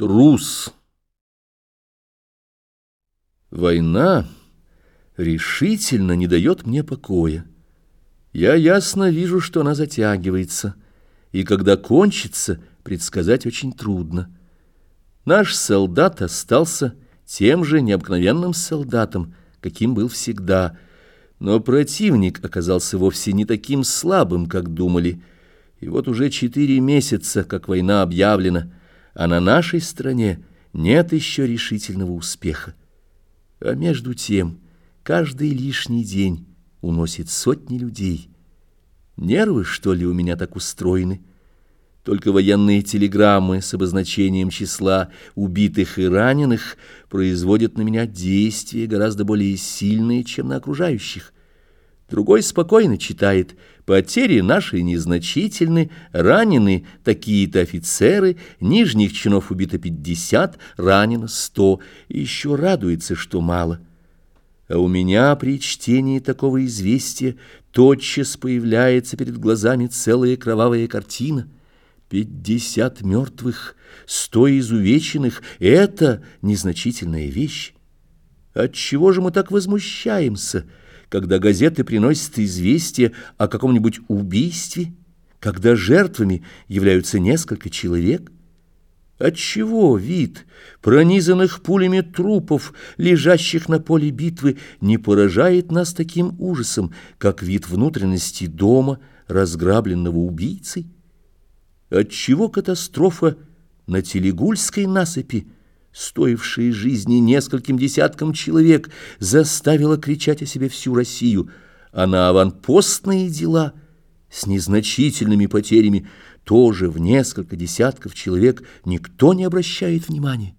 Трус. Война решительно не дает мне покоя. Я ясно вижу, что она затягивается, и когда кончится, предсказать очень трудно. Наш солдат остался тем же необыкновенным солдатом, каким был всегда, но противник оказался вовсе не таким слабым, как думали, и вот уже четыре месяца, как война объявлена, а на нашей стране нет еще решительного успеха. А между тем каждый лишний день уносит сотни людей. Нервы, что ли, у меня так устроены? Только военные телеграммы с обозначением числа убитых и раненых производят на меня действия гораздо более сильные, чем на окружающих. Другой спокойно читает «Потери наши незначительны, ранены такие-то офицеры, нижних чинов убито пятьдесят, ранено сто, еще радуется, что мало». А у меня при чтении такого известия тотчас появляется перед глазами целая кровавая картина. Пятьдесят мертвых, сто изувеченных — это незначительная вещь. Отчего же мы так возмущаемся — когда газеты приносят известие о каком-нибудь убийстве, когда жертвами являются несколько человек? Отчего вид пронизанных пулями трупов, лежащих на поле битвы, не поражает нас таким ужасом, как вид внутренности дома, разграбленного убийцей? Отчего катастрофа на Телегульской насыпи стоившая жизни нескольким десяткам человек, заставила кричать о себе всю Россию, а на аванпостные дела с незначительными потерями тоже в несколько десятков человек никто не обращает внимания.